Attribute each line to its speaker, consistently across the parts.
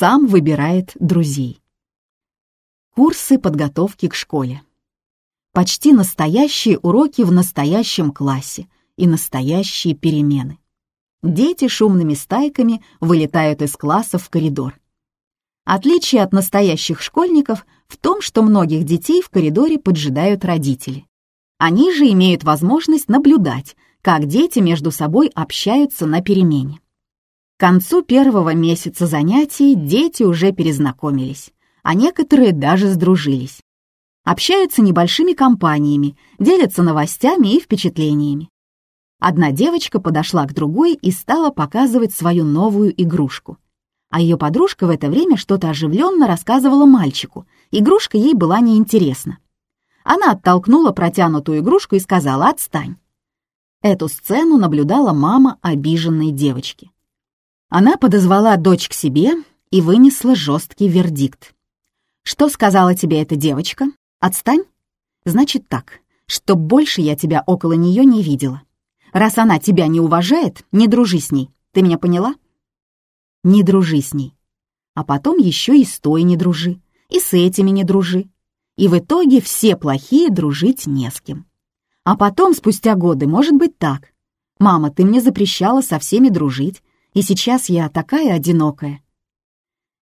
Speaker 1: сам выбирает друзей. Курсы подготовки к школе. Почти настоящие уроки в настоящем классе и настоящие перемены. Дети шумными стайками вылетают из класса в коридор. Отличие от настоящих школьников в том, что многих детей в коридоре поджидают родители. Они же имеют возможность наблюдать, как дети между собой общаются на перемене. К концу первого месяца занятий дети уже перезнакомились, а некоторые даже сдружились. Общаются небольшими компаниями, делятся новостями и впечатлениями. Одна девочка подошла к другой и стала показывать свою новую игрушку. А ее подружка в это время что-то оживленно рассказывала мальчику. Игрушка ей была неинтересна. Она оттолкнула протянутую игрушку и сказала «Отстань». Эту сцену наблюдала мама обиженной девочки. Она подозвала дочь к себе и вынесла жесткий вердикт. «Что сказала тебе эта девочка? Отстань? Значит так, что больше я тебя около нее не видела. Раз она тебя не уважает, не дружи с ней. Ты меня поняла? Не дружи с ней. А потом еще и с той не дружи, и с этими не дружи. И в итоге все плохие дружить не с кем. А потом, спустя годы, может быть так. «Мама, ты мне запрещала со всеми дружить, и сейчас я такая одинокая».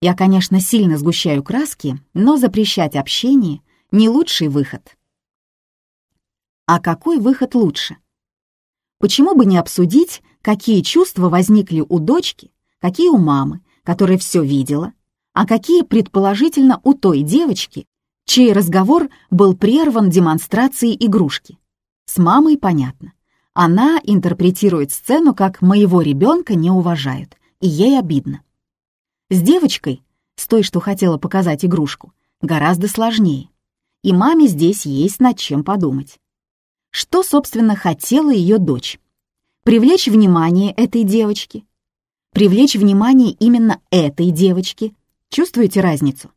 Speaker 1: Я, конечно, сильно сгущаю краски, но запрещать общение — не лучший выход. А какой выход лучше? Почему бы не обсудить, какие чувства возникли у дочки, какие у мамы, которая все видела, а какие, предположительно, у той девочки, чей разговор был прерван демонстрацией игрушки. С мамой понятно. Она интерпретирует сцену как «моего ребенка не уважают», и ей обидно. С девочкой, с той, что хотела показать игрушку, гораздо сложнее. И маме здесь есть над чем подумать. Что, собственно, хотела ее дочь? Привлечь внимание этой девочки. Привлечь внимание именно этой девочки. Чувствуете разницу?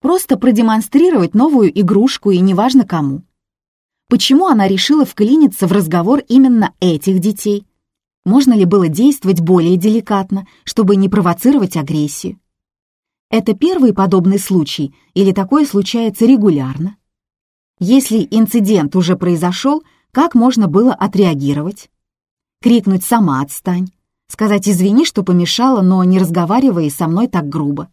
Speaker 1: Просто продемонстрировать новую игрушку и неважно кому. Почему она решила вклиниться в разговор именно этих детей? Можно ли было действовать более деликатно, чтобы не провоцировать агрессию? Это первый подобный случай или такое случается регулярно? Если инцидент уже произошел, как можно было отреагировать? Крикнуть «сама отстань», сказать «извини, что помешала, но не разговаривай со мной так грубо».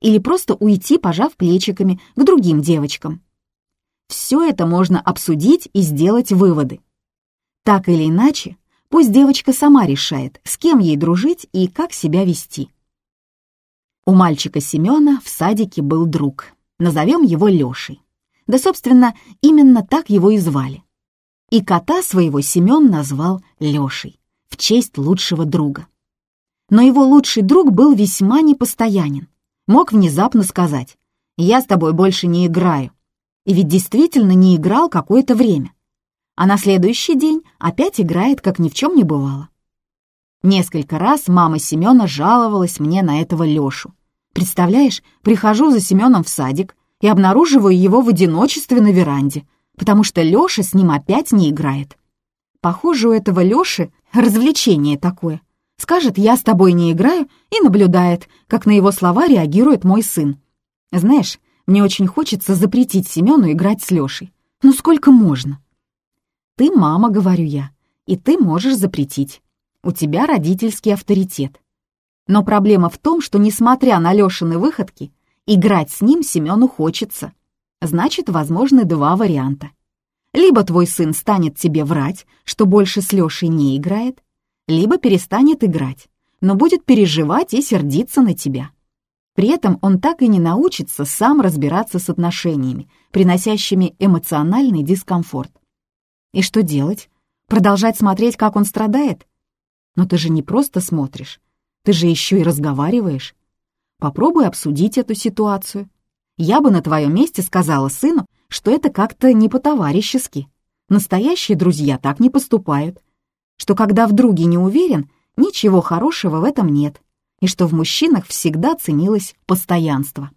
Speaker 1: Или просто уйти, пожав плечиками, к другим девочкам. Все это можно обсудить и сделать выводы. Так или иначе, пусть девочка сама решает, с кем ей дружить и как себя вести. У мальчика Семена в садике был друг. Назовем его Лешей. Да, собственно, именно так его и звали. И кота своего Семен назвал Лешей, в честь лучшего друга. Но его лучший друг был весьма непостоянен. Мог внезапно сказать «Я с тобой больше не играю». И ведь действительно не играл какое-то время. А на следующий день опять играет, как ни в чем не бывало. Несколько раз мама Семена жаловалась мне на этого Лешу. Представляешь, прихожу за Семеном в садик, и обнаруживаю его в одиночестве на веранде, потому что Лёша с ним опять не играет. Похоже, у этого Лёши развлечение такое. Скажет «я с тобой не играю» и наблюдает, как на его слова реагирует мой сын. Знаешь, мне очень хочется запретить Семену играть с Лёшей. Ну сколько можно? Ты мама, говорю я, и ты можешь запретить. У тебя родительский авторитет. Но проблема в том, что, несмотря на Лёшины выходки, Играть с ним Семену хочется. Значит, возможны два варианта. Либо твой сын станет тебе врать, что больше с Лешей не играет, либо перестанет играть, но будет переживать и сердиться на тебя. При этом он так и не научится сам разбираться с отношениями, приносящими эмоциональный дискомфорт. И что делать? Продолжать смотреть, как он страдает? Но ты же не просто смотришь, ты же еще и разговариваешь. Попробуй обсудить эту ситуацию. Я бы на твоем месте сказала сыну, что это как-то не по-товарищески. Настоящие друзья так не поступают. Что когда в друге не уверен, ничего хорошего в этом нет. И что в мужчинах всегда ценилось постоянство.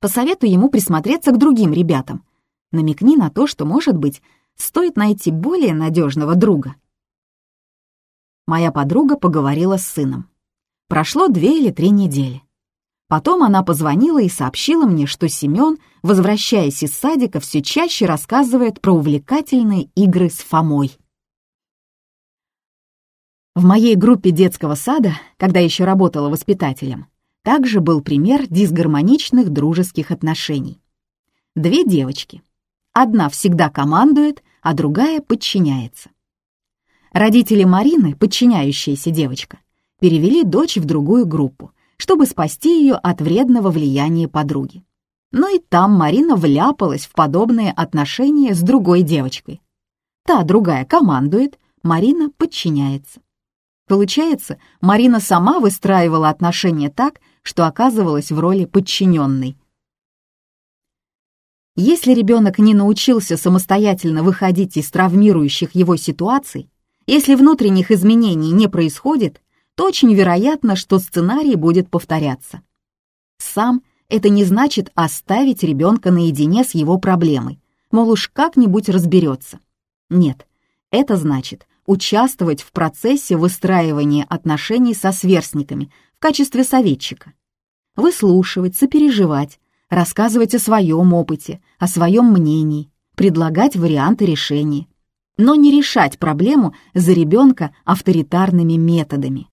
Speaker 1: Посоветуй ему присмотреться к другим ребятам. Намекни на то, что, может быть, стоит найти более надежного друга. Моя подруга поговорила с сыном. Прошло две или три недели. Потом она позвонила и сообщила мне, что Семен, возвращаясь из садика, все чаще рассказывает про увлекательные игры с Фомой. В моей группе детского сада, когда еще работала воспитателем, также был пример дисгармоничных дружеских отношений. Две девочки. Одна всегда командует, а другая подчиняется. Родители Марины, подчиняющаяся девочка, перевели дочь в другую группу, чтобы спасти ее от вредного влияния подруги. Но и там Марина вляпалась в подобные отношения с другой девочкой. Та другая командует, Марина подчиняется. Получается, Марина сама выстраивала отношения так, что оказывалась в роли подчиненной. Если ребенок не научился самостоятельно выходить из травмирующих его ситуаций, если внутренних изменений не происходит, то очень вероятно, что сценарий будет повторяться. Сам это не значит оставить ребенка наедине с его проблемой, мол, уж как-нибудь разберется. Нет, это значит участвовать в процессе выстраивания отношений со сверстниками в качестве советчика. Выслушивать, сопереживать, рассказывать о своем опыте, о своем мнении, предлагать варианты решения, но не решать проблему за ребенка авторитарными методами.